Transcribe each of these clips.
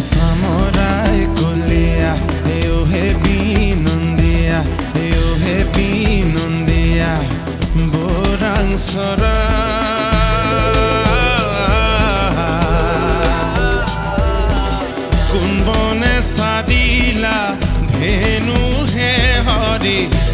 samurai colia eu rebino um dia eu rebino um dia borang sora kun bone sadila dhenu he hari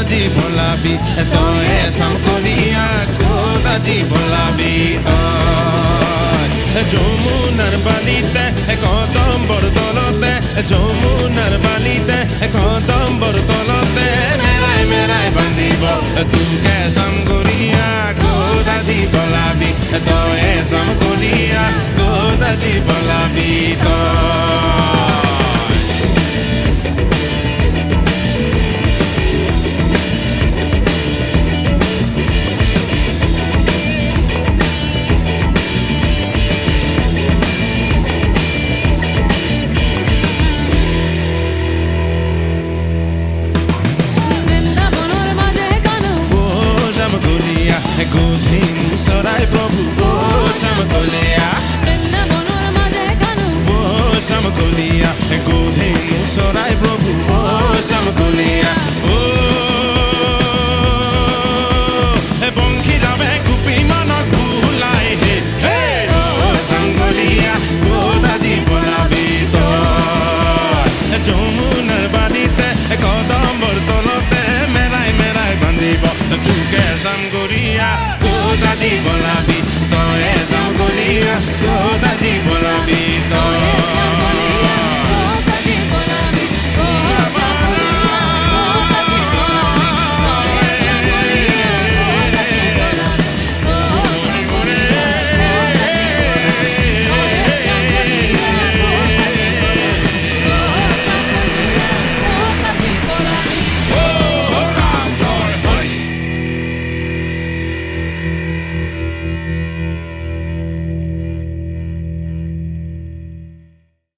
কোথা জীবন লাবি তয়ে samgolia কোথা জীবন লাবি যমুনার বালিতে কদম্বর তলতে যমুনার বালিতে কদম্বর voda di con la vita è toda de di